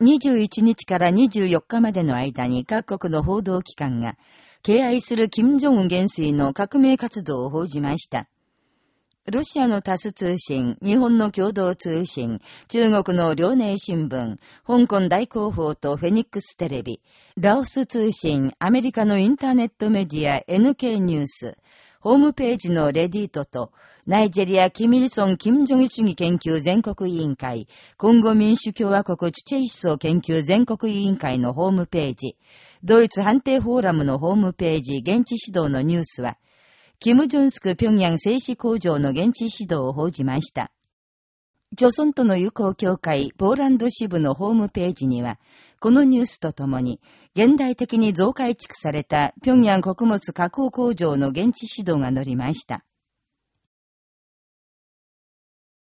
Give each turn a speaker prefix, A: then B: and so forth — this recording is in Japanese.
A: 21日から24日までの間に各国の報道機関が、敬愛する金正恩元帥の革命活動を報じました。ロシアのタス通信、日本の共同通信、中国の遼寧新聞、香港大広報とフェニックステレビ、ラオス通信、アメリカのインターネットメディア NK ニュース、ホームページのレディートと、ナイジェリア・キミルソン・キム・ジョギ主義研究全国委員会、今後民主共和国チュチェイ思想研究全国委員会のホームページ、ドイツ判定フォーラムのホームページ、現地指導のニュースは、キム・ジョンスク平壌製紙工場の現地指導を報じました。朝村との友好協会ポーランド支部のホームページには、このニュースとともに、現代的に増改築された平壌穀物加工工場の現地指導が乗りました。